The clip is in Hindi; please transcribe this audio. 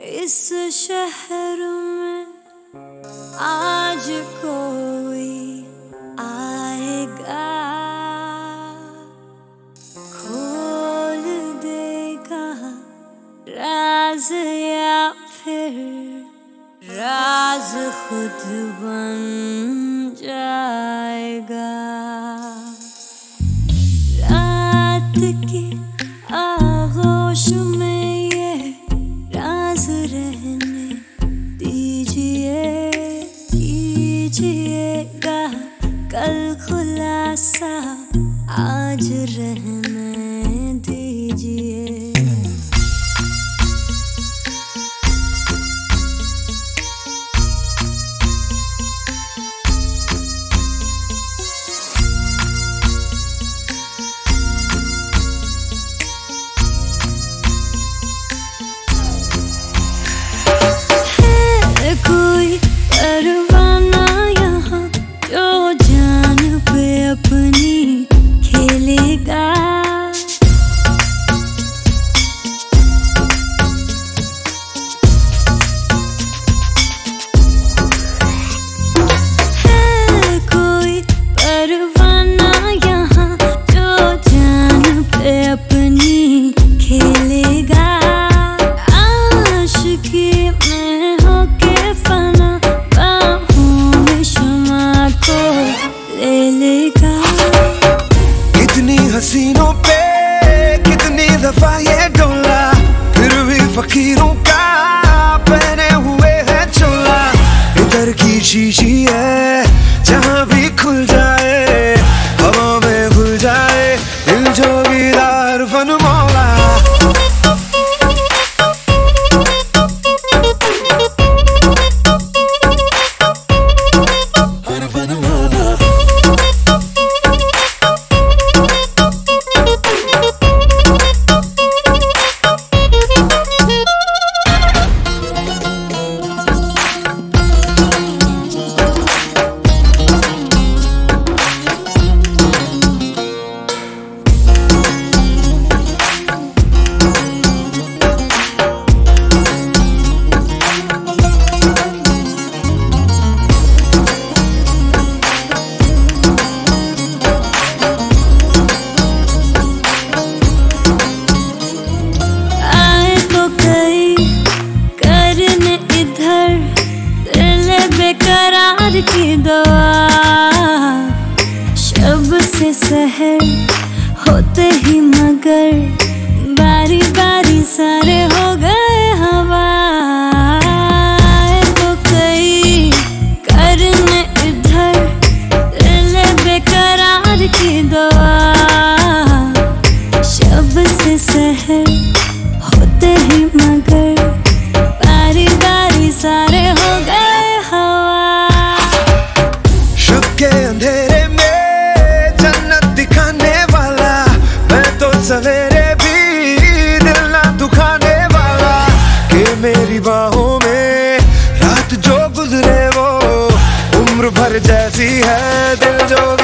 इस शहर में आज कोई आएगा। खोल देगा राज या फिर राज खुद बन आज रहने दीजिए। vecino से सहर होते ही मगर बारी बारी सारे हो गए हवा तो कई करने इधर ले बेकरार की दुआ। शब से सहर जैसी है दिल जो